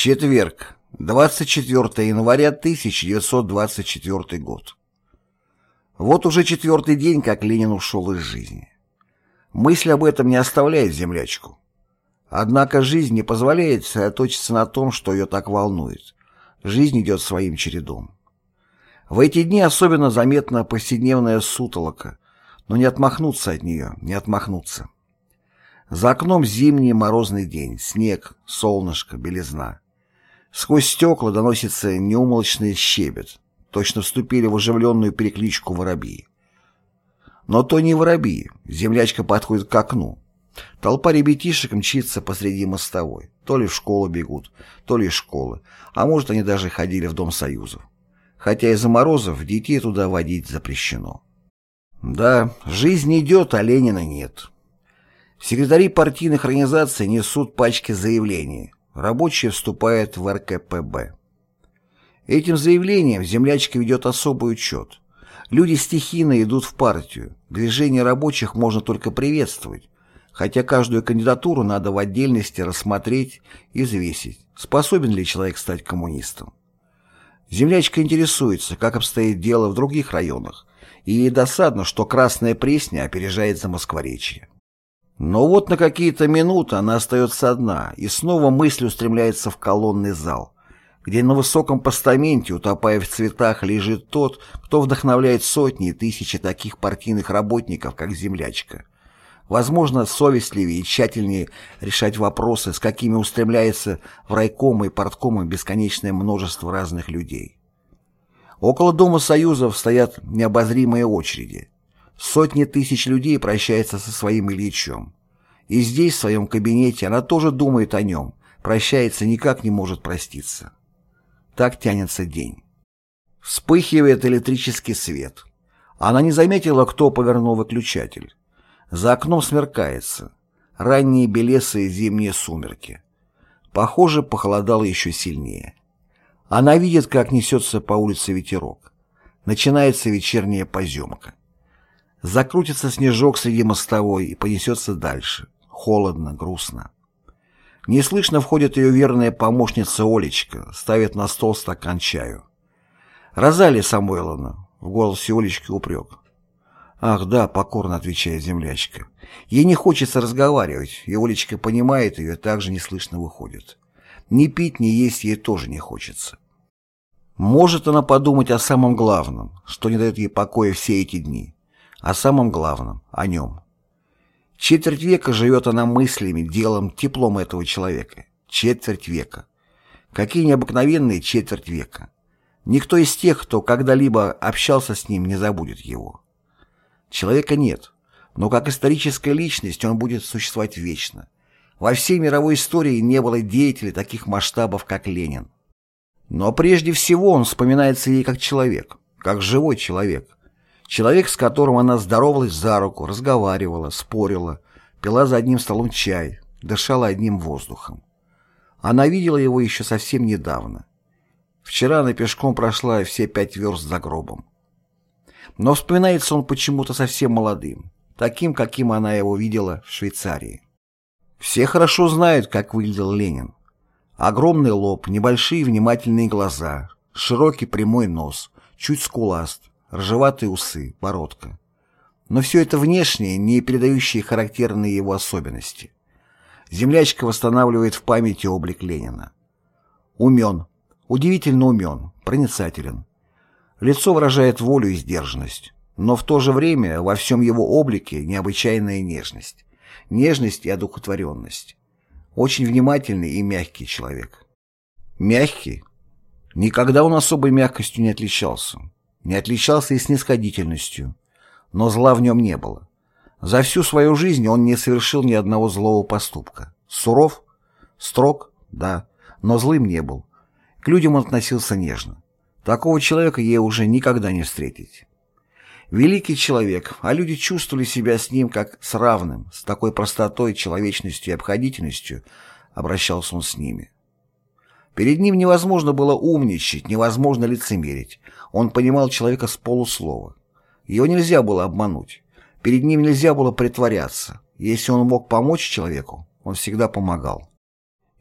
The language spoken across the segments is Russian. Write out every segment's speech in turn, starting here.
Четверг, 24 января 1924 год. Вот уже четвертый день, как Ленин ушел из жизни. Мысль об этом не оставляет землячку. Однако жизнь не позволяет сосредоточиться на том, что ее так волнует. Жизнь идет своим чередом. В эти дни особенно заметна повседневная сутолока, но не отмахнуться от нее, не отмахнуться. За окном зимний морозный день, снег, солнышко, белизна. Сквозь стекла доносится неумолчный щебет. Точно вступили в оживленную перекличку воробьи. Но то не воробьи. Землячка подходит к окну. Толпа ребятишек мчится посреди мостовой. То ли в школу бегут, то ли из школы. А может, они даже ходили в Дом Союзов. Хотя из-за морозов детей туда водить запрещено. Да, жизнь идет, а Ленина нет. Секретари партийных организаций несут пачки заявлений. Рабочие вступают в РКПБ. Этим заявлением землячка ведет особый учет. Люди стихийно идут в партию. Движение рабочих можно только приветствовать, хотя каждую кандидатуру надо в отдельности рассмотреть и взвесить, способен ли человек стать коммунистом. Землячка интересуется, как обстоит дело в других районах, и ей досадно, что Красная Пресня опережает за Москворечье. Но вот на какие-то минуты она остается одна и снова мысль устремляется в колонный зал, где на высоком постаменте, утопая в цветах, лежит тот, кто вдохновляет сотни и тысячи таких партийных работников, как землячка. Возможно, совестливее и тщательнее решать вопросы, с какими устремляется в райкомы и парткомы бесконечное множество разных людей. Около Дома Союзов стоят необозримые очереди. Сотни тысяч людей прощаются со своим Ильичем. И здесь, в своем кабинете, она тоже думает о нем, прощается, никак не может проститься. Так тянется день. Вспыхивает электрический свет. Она не заметила, кто повернул выключатель. За окном смеркается. Ранние белесые зимние сумерки. Похоже, похолодало еще сильнее. Она видит, как несется по улице ветерок. Начинается вечерняя поземка. Закрутится снежок среди мостовой и понесется дальше. Холодно, грустно. Неслышно входит ее верная помощница Олечка, ставит на стол стакан чаю. «Розалия Самойловна», — в голосе Олечки упрек. «Ах, да», — покорно отвечает землячка. Ей не хочется разговаривать, и Олечка понимает ее, также неслышно выходит. Ни пить, ни есть ей тоже не хочется. Может она подумать о самом главном, что не дает ей покоя все эти дни о самом главном, о нем. Четверть века живет она мыслями, делом, теплом этого человека. Четверть века. Какие необыкновенные четверть века. Никто из тех, кто когда-либо общался с ним, не забудет его. Человека нет, но как историческая личность он будет существовать вечно. Во всей мировой истории не было деятелей таких масштабов, как Ленин. Но прежде всего он вспоминается ей как человек, как живой человек, Человек, с которым она здоровалась за руку, разговаривала, спорила, пила за одним столом чай, дышала одним воздухом. Она видела его еще совсем недавно. Вчера она пешком прошла все пять верст за гробом. Но вспоминается он почему-то совсем молодым, таким, каким она его видела в Швейцарии. Все хорошо знают, как выглядел Ленин. Огромный лоб, небольшие внимательные глаза, широкий прямой нос, чуть скуласт, ржеватые усы, бородка. Но все это внешнее, не передающее характерные его особенности. Землячка восстанавливает в памяти облик Ленина. Умен, удивительно умен, проницателен. Лицо выражает волю и сдержанность, но в то же время во всем его облике необычайная нежность. Нежность и одухотворенность. Очень внимательный и мягкий человек. Мягкий? Никогда он особой мягкостью не отличался не отличался и снисходительностью, но зла в нем не было. За всю свою жизнь он не совершил ни одного злого поступка. Суров? Строг? Да. Но злым не был. К людям он относился нежно. Такого человека ей уже никогда не встретить. Великий человек, а люди чувствовали себя с ним как с равным, с такой простотой, человечностью и обходительностью обращался он с ними. Перед ним невозможно было умничать, невозможно лицемерить. Он понимал человека с полуслова. Его нельзя было обмануть. Перед ним нельзя было притворяться. Если он мог помочь человеку, он всегда помогал.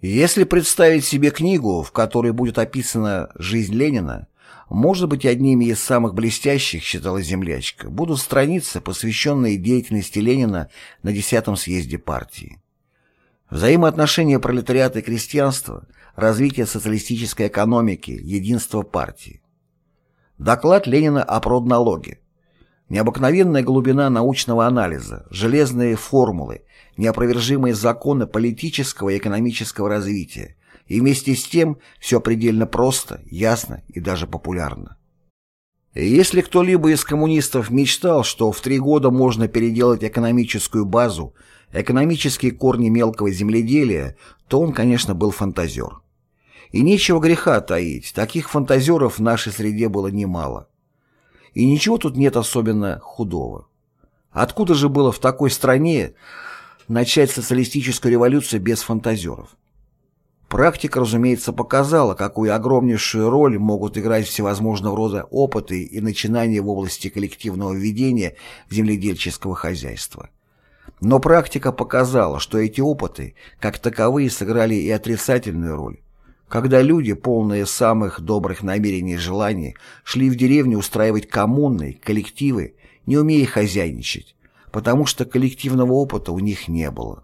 Если представить себе книгу, в которой будет описана жизнь Ленина, может быть, одними из самых блестящих, считала землячка, будут страницы, посвященные деятельности Ленина на 10-м съезде партии. Взаимоотношения пролетариата и крестьянства, развитие социалистической экономики, единство партии. Доклад Ленина о продналоге. Необыкновенная глубина научного анализа, железные формулы, неопровержимые законы политического и экономического развития, и вместе с тем все предельно просто, ясно и даже популярно. Если кто-либо из коммунистов мечтал, что в три года можно переделать экономическую базу, экономические корни мелкого земледелия, то он, конечно, был фантазер. И нечего греха таить, таких фантазеров в нашей среде было немало. И ничего тут нет особенно худого. Откуда же было в такой стране начать социалистическую революцию без фантазеров? Практика, разумеется, показала, какую огромнейшую роль могут играть всевозможного рода опыты и начинания в области коллективного ведения земледельческого хозяйства. Но практика показала, что эти опыты, как таковые, сыграли и отрицательную роль. Когда люди, полные самых добрых намерений и желаний, шли в деревню устраивать коммуны, коллективы, не умея хозяйничать, потому что коллективного опыта у них не было.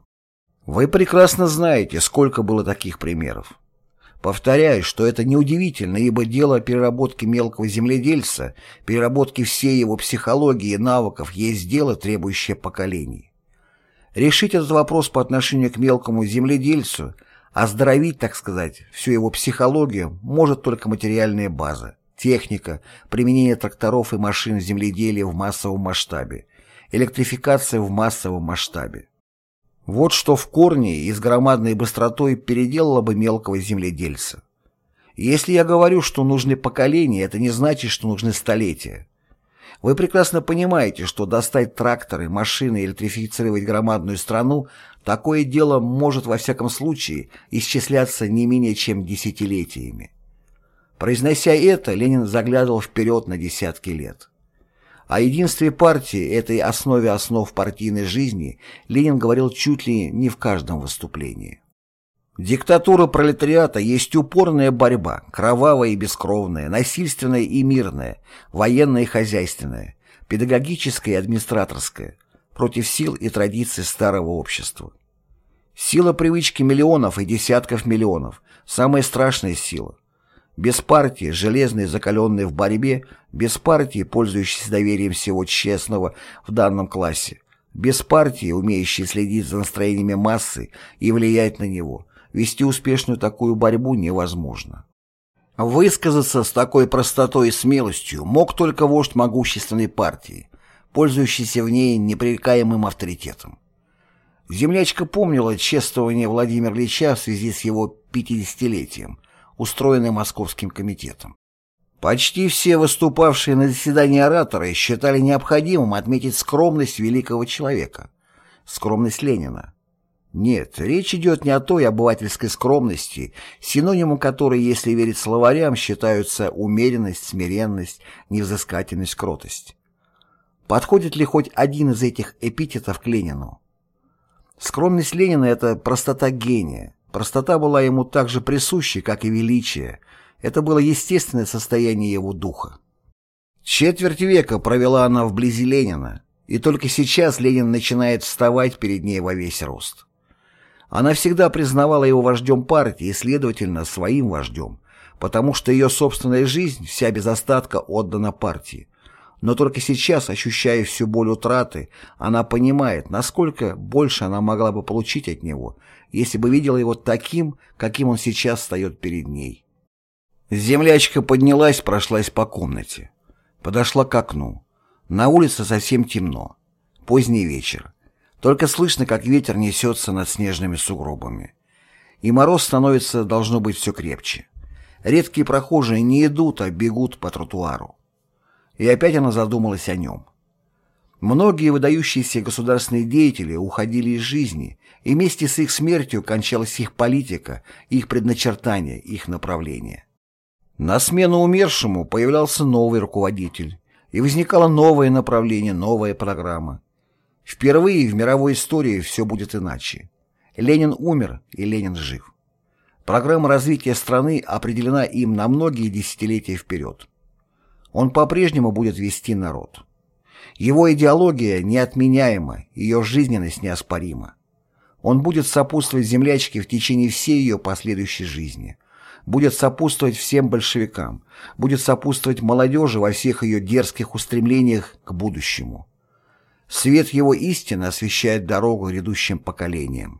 Вы прекрасно знаете, сколько было таких примеров. Повторяю, что это неудивительно, ибо дело переработки мелкого земледельца, переработки всей его психологии и навыков есть дело, требующее поколений. Решить этот вопрос по отношению к мелкому земледельцу, оздоровить, так сказать, всю его психологию, может только материальная база, техника, применение тракторов и машин земледелия в массовом масштабе, электрификация в массовом масштабе. Вот что в корне и с громадной быстротой переделало бы мелкого земледельца. Если я говорю, что нужны поколения, это не значит, что нужны столетия. Вы прекрасно понимаете, что достать тракторы, машины, электрифицировать громадную страну – такое дело может во всяком случае исчисляться не менее чем десятилетиями. Произнося это, Ленин заглядывал вперед на десятки лет. О единстве партии, этой основе основ партийной жизни, Ленин говорил чуть ли не в каждом выступлении. Диктатура пролетариата есть упорная борьба, кровавая и бескровная, насильственная и мирная, военная и хозяйственная, педагогическая и администраторская, против сил и традиций старого общества. Сила привычки миллионов и десятков миллионов – самая страшная сила. Без партии, железной, закаленной в борьбе, без партии, пользующейся доверием всего честного в данном классе, без партии, умеющей следить за настроениями массы и влиять на него – вести успешную такую борьбу невозможно. Высказаться с такой простотой и смелостью мог только вождь могущественной партии, пользующийся в ней непререкаемым авторитетом. Землячка помнила чествование Владимира Ильича в связи с его 50-летием, устроенное Московским комитетом. Почти все выступавшие на заседании ораторы считали необходимым отметить скромность великого человека, скромность Ленина. Нет, речь идет не о той обывательской скромности, синонимом которой, если верить словарям, считаются умеренность, смиренность, невзыскательность, кротость. Подходит ли хоть один из этих эпитетов к Ленину? Скромность Ленина – это простота гения. Простота была ему так же присуща, как и величие. Это было естественное состояние его духа. Четверть века провела она вблизи Ленина, и только сейчас Ленин начинает вставать перед ней во весь рост. Она всегда признавала его вождем партии и, следовательно, своим вождем, потому что ее собственная жизнь вся без остатка отдана партии. Но только сейчас, ощущая всю боль утраты, она понимает, насколько больше она могла бы получить от него, если бы видела его таким, каким он сейчас встает перед ней. Землячка поднялась, прошлась по комнате. Подошла к окну. На улице совсем темно. Поздний вечер. Только слышно, как ветер несется над снежными сугробами. И мороз становится, должно быть, все крепче. Редкие прохожие не идут, а бегут по тротуару. И опять она задумалась о нем. Многие выдающиеся государственные деятели уходили из жизни, и вместе с их смертью кончалась их политика, их предначертание, их направление. На смену умершему появлялся новый руководитель, и возникало новое направление, новая программа. Впервые в мировой истории все будет иначе. Ленин умер, и Ленин жив. Программа развития страны определена им на многие десятилетия вперед. Он по-прежнему будет вести народ. Его идеология неотменяема, ее жизненность неоспорима. Он будет сопутствовать землячке в течение всей ее последующей жизни, будет сопутствовать всем большевикам, будет сопутствовать молодежи во всех ее дерзких устремлениях к будущему. Свет его истины освещает дорогу грядущим поколениям.